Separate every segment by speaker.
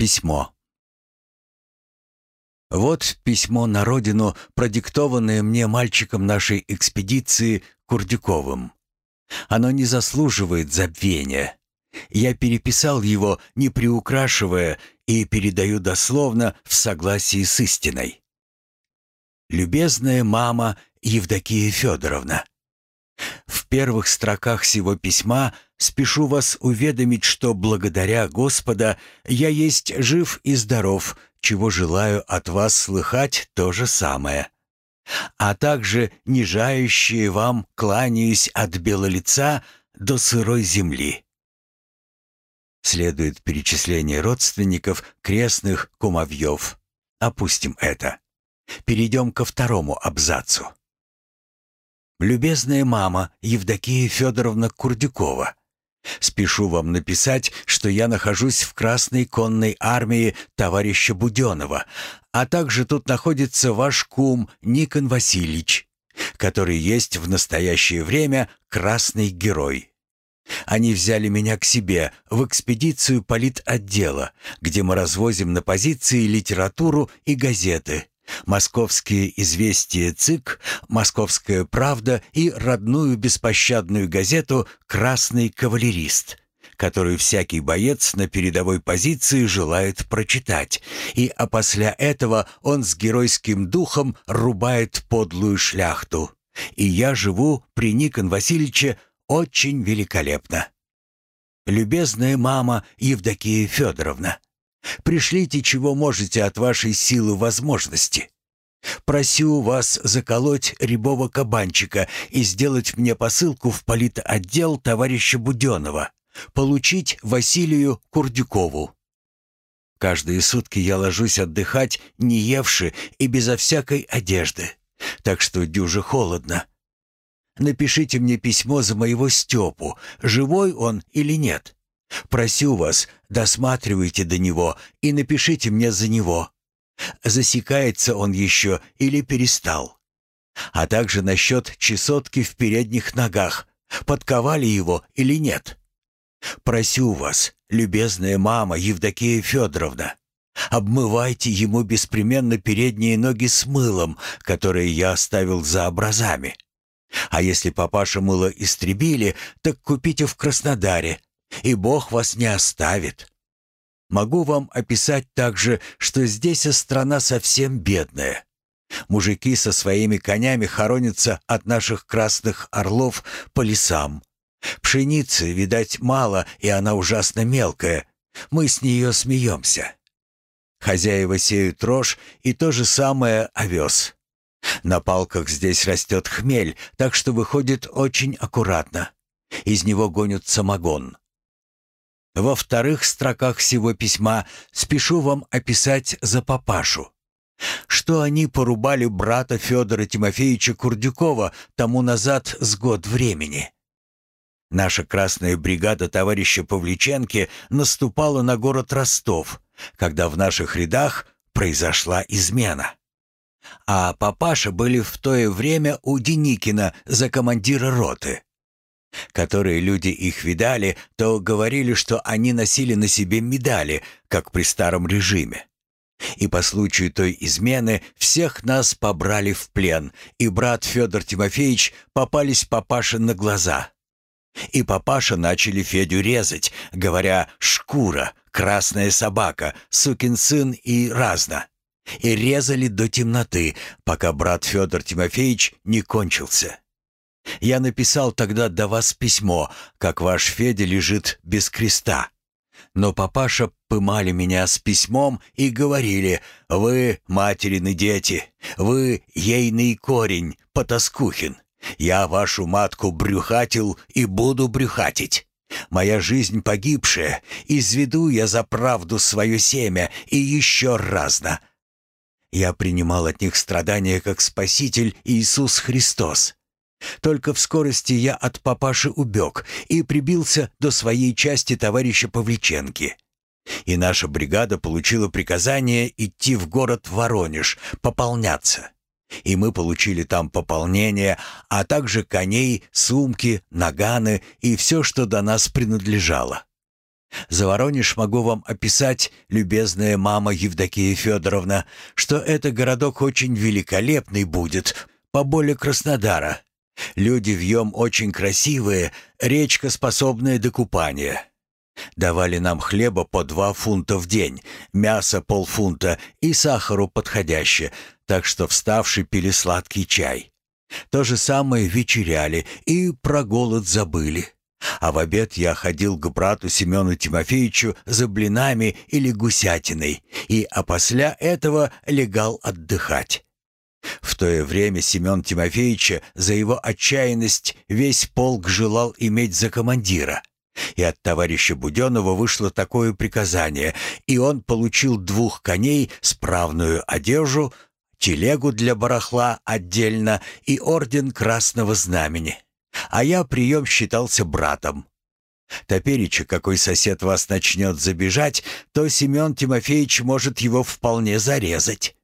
Speaker 1: Письмо. Вот письмо на родину, продиктованное мне мальчиком нашей экспедиции Курдюковым. Оно не заслуживает забвения. Я переписал его, не приукрашивая, и передаю дословно в согласии с истиной. «Любезная мама Евдокия Федоровна, первых строках сего письма спешу вас уведомить, что благодаря Господа я есть жив и здоров, чего желаю от вас слыхать то же самое. А также нижающие вам кланяюсь от белолица до сырой земли. Следует перечисление родственников крестных кумовьев. Опустим это. Перейдем ко второму абзацу. «Любезная мама Евдокия Федоровна Курдюкова, спешу вам написать, что я нахожусь в Красной конной армии товарища Буденова, а также тут находится ваш кум Никон Васильевич, который есть в настоящее время красный герой. Они взяли меня к себе в экспедицию политотдела, где мы развозим на позиции литературу и газеты, Московские известия ЦИК, Московская правда и родную беспощадную газету «Красный кавалерист», которую всякий боец на передовой позиции желает прочитать, и опосля этого он с геройским духом рубает подлую шляхту. И я живу при Никон Васильевиче очень великолепно. Любезная мама Евдокия Федоровна, Пришлите, чего можете от вашей силы возможности. Просю вас заколоть рябого кабанчика и сделать мне посылку в политотдел товарища Буденова, получить Василию Курдюкову. Каждые сутки я ложусь отдыхать, не евши и безо всякой одежды, так что дюже холодно. Напишите мне письмо за моего Степу, живой он или нет. Просю вас, досматривайте до него и напишите мне за него. Засекается он еще или перестал. А также насчет чесотки в передних ногах. Подковали его или нет? Просю вас, любезная мама Евдокия Федоровна, обмывайте ему беспременно передние ноги с мылом, которое я оставил за образами. А если папаша мыло истребили, так купите в Краснодаре, и Бог вас не оставит. Могу вам описать также, что здесь страна совсем бедная. Мужики со своими конями хоронятся от наших красных орлов по лесам. Пшеницы, видать, мало, и она ужасно мелкая. Мы с нее смеемся. Хозяева сеют рожь и то же самое овес. На палках здесь растет хмель, так что выходит очень аккуратно. Из него гонят самогон. Во вторых строках всего письма спешу вам описать за папашу. Что они порубали брата Федора Тимофеевича Курдюкова тому назад с год времени. Наша красная бригада товарища Павличенки наступала на город Ростов, когда в наших рядах произошла измена. А папаша были в то время у Деникина за командира роты. Которые люди их видали, то говорили, что они носили на себе медали, как при старом режиме. И по случаю той измены всех нас побрали в плен, и брат Федор Тимофеевич попались папаше на глаза. И папаша начали Федю резать, говоря «шкура», «красная собака», «сукин сын» и «разно». И резали до темноты, пока брат Федор Тимофеевич не кончился. Я написал тогда до вас письмо, как ваш Федя лежит без креста. Но папаша пымали меня с письмом и говорили, «Вы, материны дети, вы, ейный корень, потаскухин. Я вашу матку брюхатил и буду брюхатить. Моя жизнь погибшая, изведу я за правду свое семя и еще разно». Я принимал от них страдания как Спаситель Иисус Христос. Только в скорости я от папаши убег и прибился до своей части товарища Павличенки. И наша бригада получила приказание идти в город Воронеж, пополняться. И мы получили там пополнение, а также коней, сумки, наганы и все, что до нас принадлежало. За Воронеж могу вам описать, любезная мама Евдокия Федоровна, что это городок очень великолепный будет, поболее Краснодара. Люди в нем очень красивые, речка способная до купания. Давали нам хлеба по два фунта в день, мяса полфунта и сахару подходяще, так что вставший пили сладкий чай. То же самое вечеряли и про голод забыли. А в обед я ходил к брату Семену Тимофеевичу за блинами или гусятиной, и опосля этого легал отдыхать. В то время Семен Тимофеевича за его отчаянность весь полк желал иметь за командира. И от товарища Буденова вышло такое приказание, и он получил двух коней, справную одежду, телегу для барахла отдельно и орден Красного Знамени а я прием считался братом. Топереча, какой сосед вас начнет забежать, то Семен Тимофеевич может его вполне зарезать.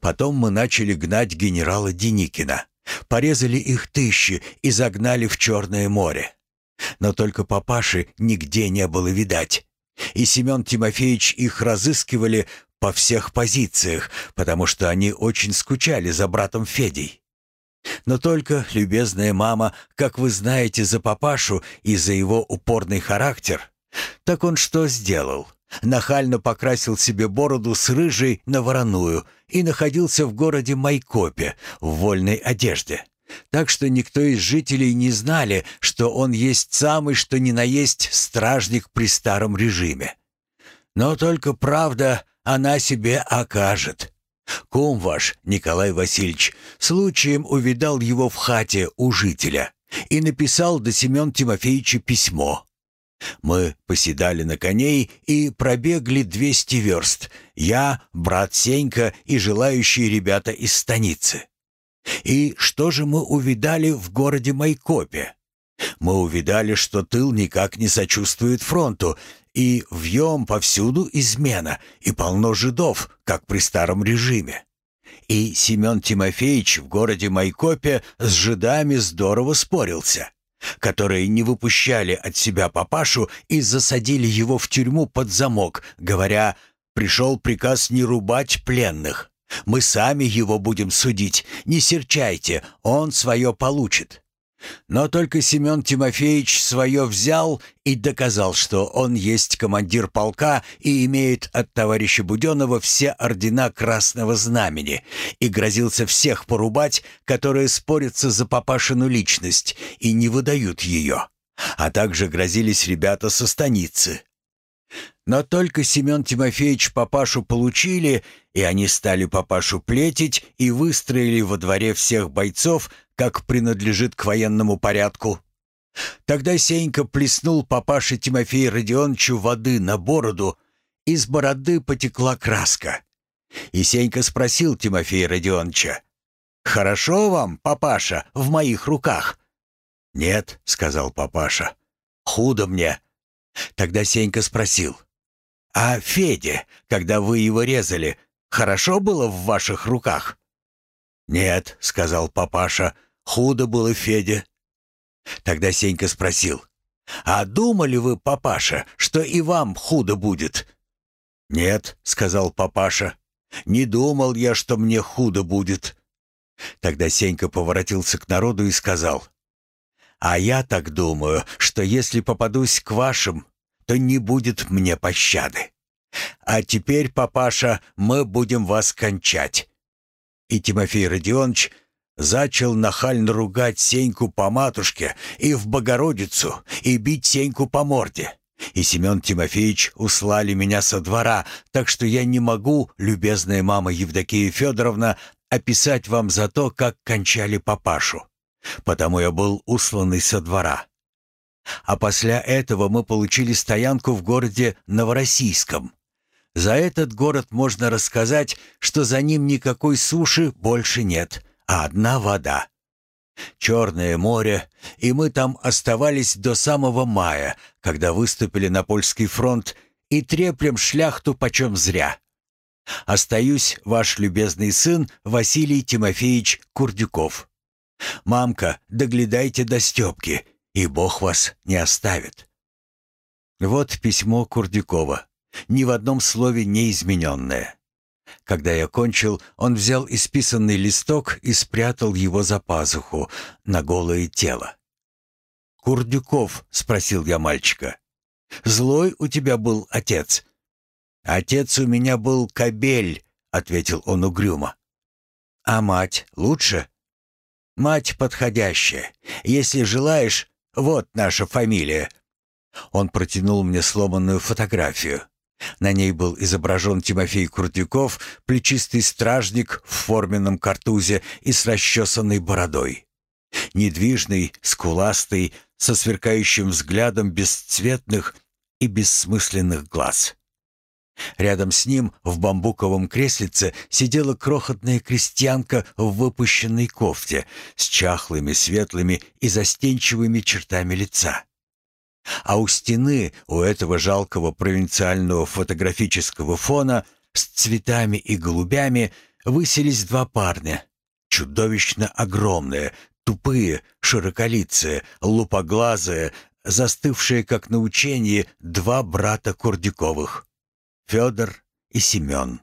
Speaker 1: Потом мы начали гнать генерала Деникина. Порезали их тысячи и загнали в Черное море. Но только папаши нигде не было видать. И Семен Тимофеевич их разыскивали по всех позициях, потому что они очень скучали за братом Федей. Но только, любезная мама, как вы знаете за папашу и за его упорный характер, так он что сделал? Нахально покрасил себе бороду с рыжей на вороную и находился в городе Майкопе в вольной одежде. Так что никто из жителей не знали, что он есть самый что ни на есть стражник при старом режиме. Но только правда она себе окажет. Кум ваш, Николай Васильевич, случаем увидал его в хате у жителя и написал до Семен Тимофеевича письмо. Мы поседали на коней и пробегли двести верст. Я, брат Сенька и желающие ребята из станицы. И что же мы увидали в городе Майкопе? Мы увидали, что тыл никак не сочувствует фронту, и в нем повсюду измена, и полно жидов, как при старом режиме. И Семен Тимофеевич в городе Майкопе с жидами здорово спорился, которые не выпущали от себя папашу и засадили его в тюрьму под замок, говоря «пришел приказ не рубать пленных». Мы сами его будем судить, не серчайте, он свое получит. Но только Семен Тимофеевич свое взял и доказал, что он есть командир полка и имеет от товарища Буденова все ордена Красного Знамени и грозился всех порубать, которые спорятся за папашину личность и не выдают ее. А также грозились ребята со станицы. Но только Семен Тимофеевич папашу получили, и они стали папашу плетить и выстроили во дворе всех бойцов, как принадлежит к военному порядку. Тогда Сенька плеснул папаше Тимофею Родионовичу воды на бороду, из бороды потекла краска. И Сенька спросил Тимофея Родионовича, «Хорошо вам, папаша, в моих руках?» «Нет», — сказал папаша, — «худо мне». Тогда Сенька спросил, «А Феде, когда вы его резали, хорошо было в ваших руках?» «Нет», — сказал папаша, — «худо было Феде». Тогда Сенька спросил, «А думали вы, папаша, что и вам худо будет?» «Нет», — сказал папаша, — «не думал я, что мне худо будет». Тогда Сенька поворотился к народу и сказал, «А я так думаю, что если попадусь к вашим, то не будет мне пощады. А теперь, папаша, мы будем вас кончать». И Тимофей Родионович зачал нахально ругать Сеньку по матушке и в Богородицу, и бить Сеньку по морде. И Семен Тимофеевич услали меня со двора, так что я не могу, любезная мама Евдокия Федоровна, описать вам за то, как кончали папашу. Потому я был усланный со двора. А после этого мы получили стоянку в городе Новороссийском. За этот город можно рассказать, что за ним никакой суши больше нет, а одна вода. Черное море, и мы там оставались до самого мая, когда выступили на польский фронт и треплем шляхту почем зря. Остаюсь ваш любезный сын Василий Тимофеевич Курдюков. Мамка, доглядайте до Степки, и Бог вас не оставит. Вот письмо Курдюкова, ни в одном слове не измененное. Когда я кончил, он взял исписанный листок и спрятал его за пазуху на голое тело. «Курдюков?» — спросил я мальчика. «Злой у тебя был отец?» «Отец у меня был кобель», — ответил он угрюмо. «А мать лучше?» «Мать подходящая. Если желаешь, вот наша фамилия». Он протянул мне сломанную фотографию. На ней был изображен Тимофей Крутюков, плечистый стражник в форменном картузе и с расчесанной бородой. Недвижный, скуластый, со сверкающим взглядом бесцветных и бессмысленных глаз. Рядом с ним в бамбуковом креслице сидела крохотная крестьянка в выпущенной кофте с чахлыми, светлыми и застенчивыми чертами лица. А у стены, у этого жалкого провинциального фотографического фона с цветами и голубями высились два парня, чудовищно огромные, тупые, широколицые, лупоглазые, застывшие как на учении два брата Курдюковых — Федор и Семен.